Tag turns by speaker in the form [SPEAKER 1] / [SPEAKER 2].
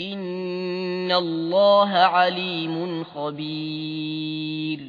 [SPEAKER 1] إن الله عليم خبير